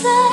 slow